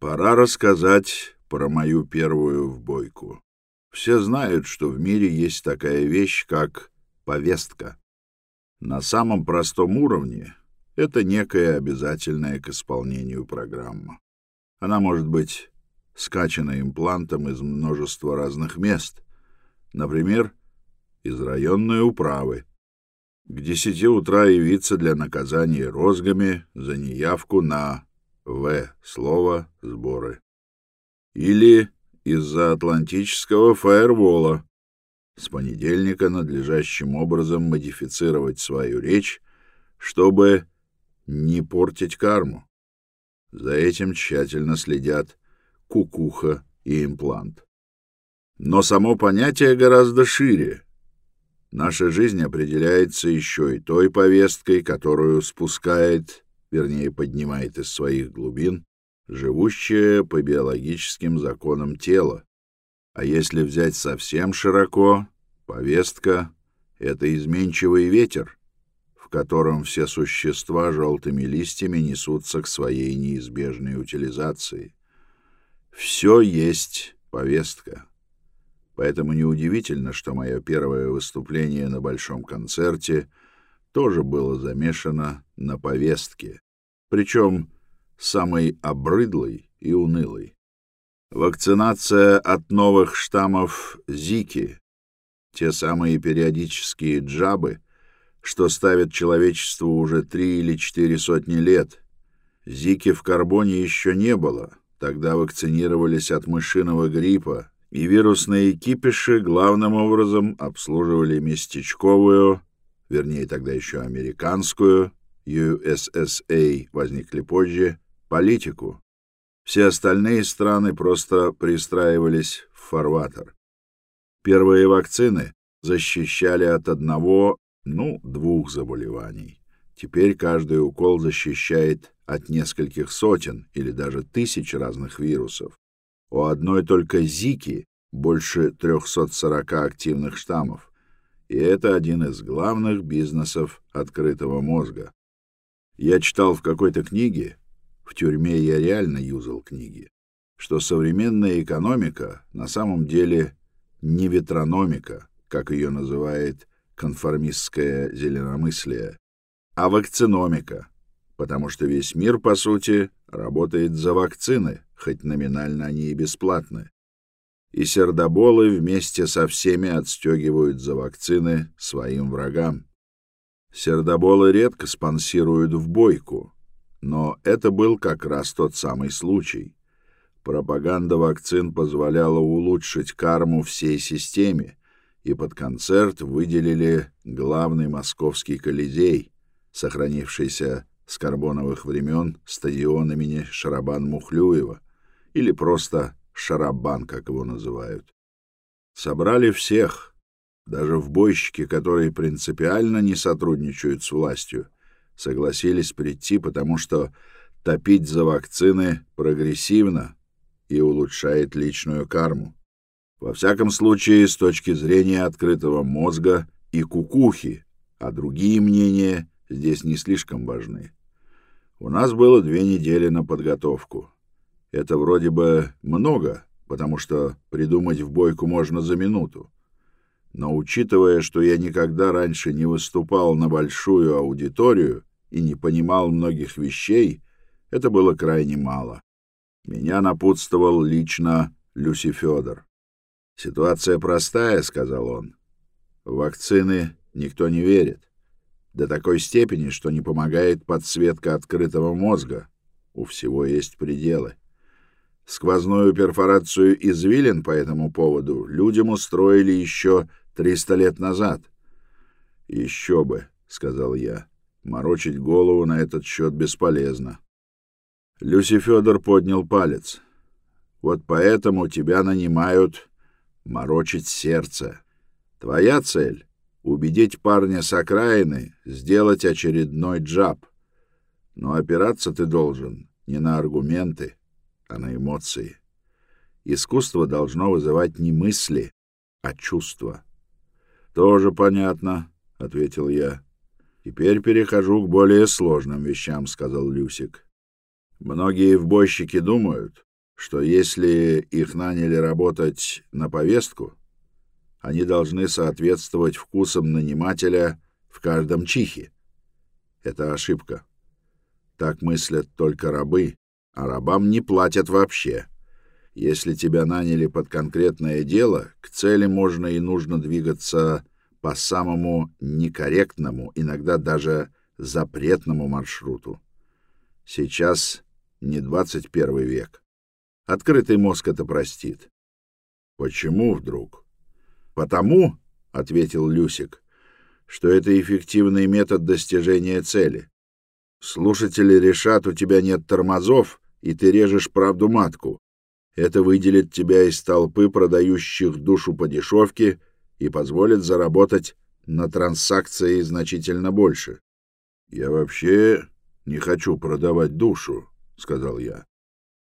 Пора рассказать про мою первую вбойку. Все знают, что в мире есть такая вещь, как повестка. На самом простом уровне это некая обязательная к исполнению программа. Она может быть скачана имплантом из множества разных мест, например, из районной управы. К десяти утра явиться для наказания розгами за неявку на В. Слово сборы. Или из-за атлантического фаервола. С понедельника надлежащим образом модифицировать свою речь, чтобы не портить карму. За этим тщательно следят кукуха и имплант. Но само понятие гораздо шире. Наша жизнь определяется еще и той повесткой, которую спускает, вернее, поднимает из своих глубин, живущее по биологическим законам тело. А если взять совсем широко, повестка — это изменчивый ветер, в котором все существа желтыми листьями несутся к своей неизбежной утилизации. Все есть повестка. Поэтому неудивительно, что мое первое выступление на большом концерте тоже было замешано на повестке, причем самой обрыдлой и унылой. Вакцинация от новых штаммов Зики, те самые периодические джабы, что ставят человечеству уже три или четыре сотни лет. Зики в карбоне еще не было, Тогда вакцинировались от мышиного гриппа, и вирусные кипиши главным образом обслуживали местечковую, вернее, тогда еще американскую, USSA возникли позже, политику. Все остальные страны просто пристраивались в фарватер. Первые вакцины защищали от одного, ну, двух заболеваний. Теперь каждый укол защищает от нескольких сотен или даже тысяч разных вирусов. У одной только Зики больше 340 активных штаммов, и это один из главных бизнесов открытого мозга. Я читал в какой-то книге, в тюрьме я реально юзал книги, что современная экономика на самом деле не ветрономика, как ее называет конформистское зеленомыслие, а вакциномика — потому что весь мир, по сути, работает за вакцины, хоть номинально они и бесплатны. И сердоболы вместе со всеми отстегивают за вакцины своим врагам. Сердоболы редко спонсируют в бойку, но это был как раз тот самый случай. Пропаганда вакцин позволяла улучшить карму всей системе, и под концерт выделили главный московский колизей, сохранившийся с карбоновых времен стадион имени Шарабан-Мухлюева, или просто Шарабан, как его называют. Собрали всех, даже в бойщики, которые принципиально не сотрудничают с властью, согласились прийти, потому что топить за вакцины прогрессивно и улучшает личную карму. Во всяком случае, с точки зрения открытого мозга и кукухи, а другие мнения здесь не слишком важны. У нас было две недели на подготовку. Это вроде бы много, потому что придумать в бойку можно за минуту. Но учитывая, что я никогда раньше не выступал на большую аудиторию и не понимал многих вещей, это было крайне мало. Меня напутствовал лично Люси Федор. «Ситуация простая», — сказал он. «В вакцины никто не верит до такой степени, что не помогает подсветка открытого мозга. У всего есть пределы. Сквозную перфорацию извилин по этому поводу людям устроили еще 300 лет назад. «Еще бы», — сказал я, — «морочить голову на этот счет бесполезно». Люси Федор поднял палец. «Вот поэтому тебя нанимают морочить сердце. Твоя цель убедить парня с окраины сделать очередной джаб. Но опираться ты должен не на аргументы, а на эмоции. Искусство должно вызывать не мысли, а чувства. Тоже понятно, ответил я. Теперь перехожу к более сложным вещам, сказал Люсик. Многие вбойщики думают, что если их наняли работать на повестку, они должны соответствовать вкусам нанимателя в каждом чихе. Это ошибка. Так мыслят только рабы, а рабам не платят вообще. Если тебя наняли под конкретное дело, к цели можно и нужно двигаться по самому некорректному, иногда даже запретному маршруту. Сейчас не 21 век. Открытый мозг это простит. Почему вдруг? Потому, — ответил Люсик, — что это эффективный метод достижения цели. Слушатели решат, у тебя нет тормозов, и ты режешь правду матку. Это выделит тебя из толпы продающих душу по дешевке и позволит заработать на транзакции значительно больше. — Я вообще не хочу продавать душу, — сказал я.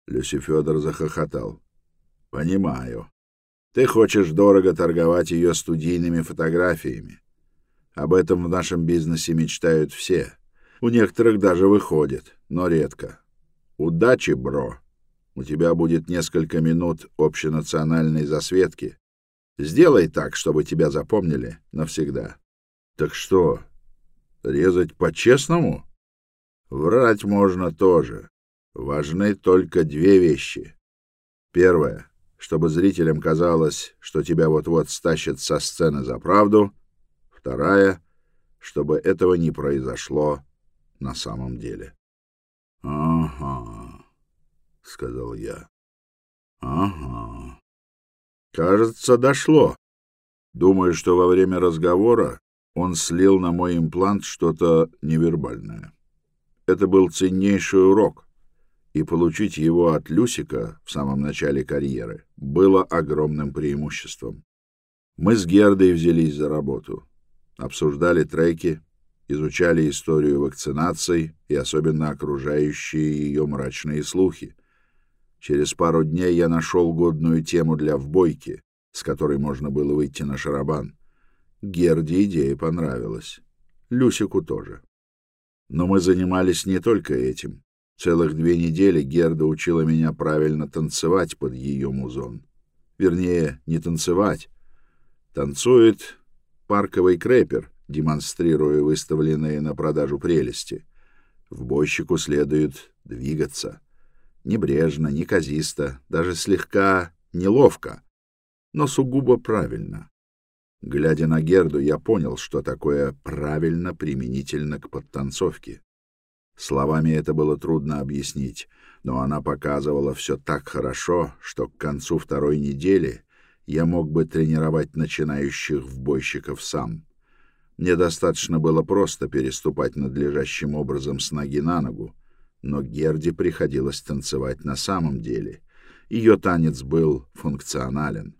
Люси Федор захохотал. — Понимаю. Ты хочешь дорого торговать ее студийными фотографиями. Об этом в нашем бизнесе мечтают все. У некоторых даже выходит, но редко. Удачи, бро. У тебя будет несколько минут общенациональной засветки. Сделай так, чтобы тебя запомнили навсегда. Так что, резать по-честному? Врать можно тоже. Важны только две вещи. Первое чтобы зрителям казалось, что тебя вот-вот стащат со сцены за правду. Вторая, чтобы этого не произошло на самом деле. — Ага, — сказал я. — Ага. Кажется, дошло. Думаю, что во время разговора он слил на мой имплант что-то невербальное. Это был ценнейший урок и получить его от Люсика в самом начале карьеры было огромным преимуществом. Мы с Гердой взялись за работу, обсуждали треки, изучали историю вакцинаций и особенно окружающие ее мрачные слухи. Через пару дней я нашел годную тему для вбойки, с которой можно было выйти на шарабан. Герде идея понравилась. Люсику тоже. Но мы занимались не только этим. Целых две недели Герда учила меня правильно танцевать под ее музон. Вернее, не танцевать. Танцует парковый крэпер, демонстрируя выставленные на продажу прелести. В бойщику следует двигаться. Небрежно, неказисто, даже слегка неловко, но сугубо правильно. Глядя на Герду, я понял, что такое правильно применительно к подтанцовке. Словами это было трудно объяснить, но она показывала все так хорошо, что к концу второй недели я мог бы тренировать начинающих вбойщиков сам. Мне достаточно было просто переступать надлежащим образом с ноги на ногу, но Герде приходилось танцевать на самом деле. Ее танец был функционален.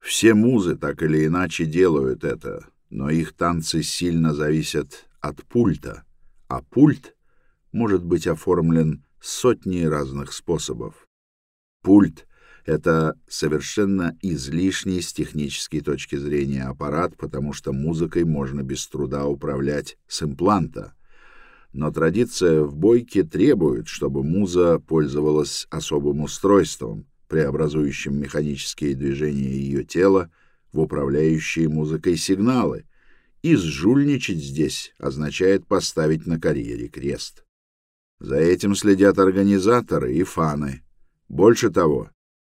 Все музы так или иначе делают это, но их танцы сильно зависят от пульта, а пульт может быть оформлен сотней разных способов. Пульт — это совершенно излишний с технической точки зрения аппарат, потому что музыкой можно без труда управлять с импланта. Но традиция в бойке требует, чтобы муза пользовалась особым устройством, преобразующим механические движения ее тела в управляющие музыкой сигналы, и сжульничать здесь означает поставить на карьере крест. За этим следят организаторы и фаны. Больше того,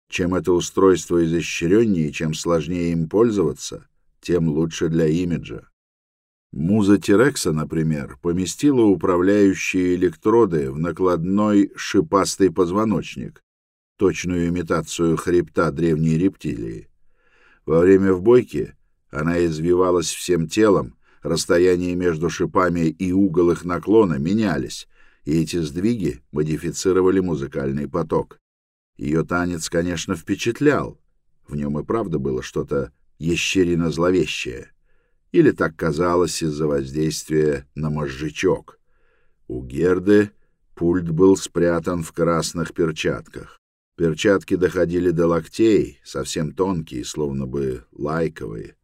чем это устройство изощреннее, чем сложнее им пользоваться, тем лучше для имиджа. Муза Терекса, например, поместила управляющие электроды в накладной шипастый позвоночник, точную имитацию хребта древней рептилии. Во время вбойки она извивалась всем телом, расстояние между шипами и угол их наклона менялись, и эти сдвиги модифицировали музыкальный поток. Ее танец, конечно, впечатлял. В нем и правда было что-то ящерино-зловещее. Или так казалось из-за воздействия на мозжечок. У Герды пульт был спрятан в красных перчатках. Перчатки доходили до локтей, совсем тонкие, словно бы лайковые.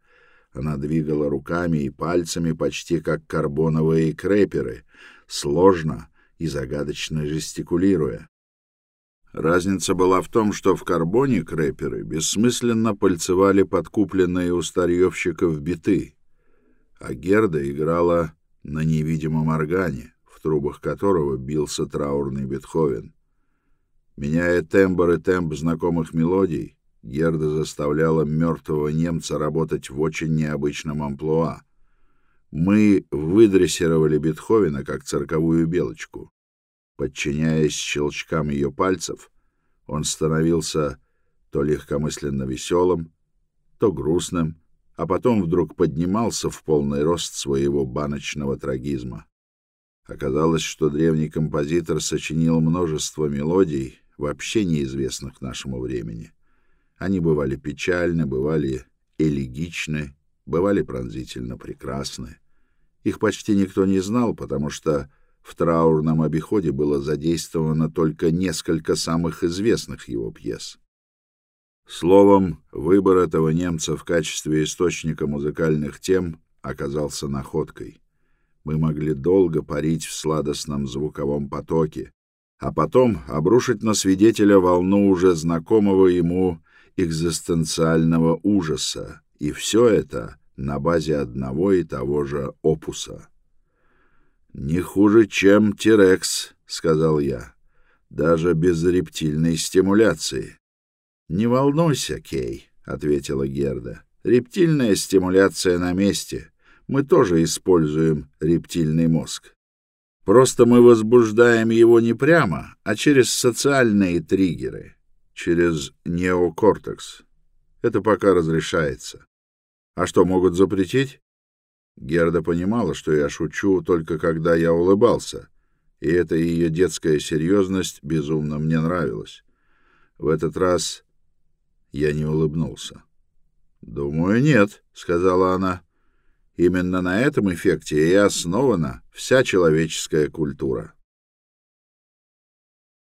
Она двигала руками и пальцами почти как карбоновые креперы, сложно, и загадочно жестикулируя. Разница была в том, что в карбоне крэперы бессмысленно пальцевали подкупленные у старьевщиков биты, а Герда играла на невидимом органе, в трубах которого бился траурный Бетховен. Меняя тембр и темп знакомых мелодий, Герда заставляла мертвого немца работать в очень необычном амплуа. Мы выдрессировали Бетховена как цирковую белочку. Подчиняясь щелчкам ее пальцев, он становился то легкомысленно веселым, то грустным, а потом вдруг поднимался в полный рост своего баночного трагизма. Оказалось, что древний композитор сочинил множество мелодий, вообще неизвестных нашему времени. Они бывали печальны, бывали элегичны, бывали пронзительно прекрасны. Их почти никто не знал, потому что в траурном обиходе было задействовано только несколько самых известных его пьес. Словом, выбор этого немца в качестве источника музыкальных тем оказался находкой. Мы могли долго парить в сладостном звуковом потоке, а потом обрушить на свидетеля волну уже знакомого ему экзистенциального ужаса, и все это на базе одного и того же опуса. «Не хуже, чем Тирекс», — сказал я, — «даже без рептильной стимуляции». «Не волнуйся, Кей», — ответила Герда. «Рептильная стимуляция на месте. Мы тоже используем рептильный мозг. Просто мы возбуждаем его не прямо, а через социальные триггеры, через неокортекс. Это пока разрешается. А что, могут запретить? Герда понимала, что я шучу только когда я улыбался, и эта ее детская серьезность безумно мне нравилась. В этот раз я не улыбнулся. «Думаю, нет», — сказала она. «Именно на этом эффекте и основана вся человеческая культура».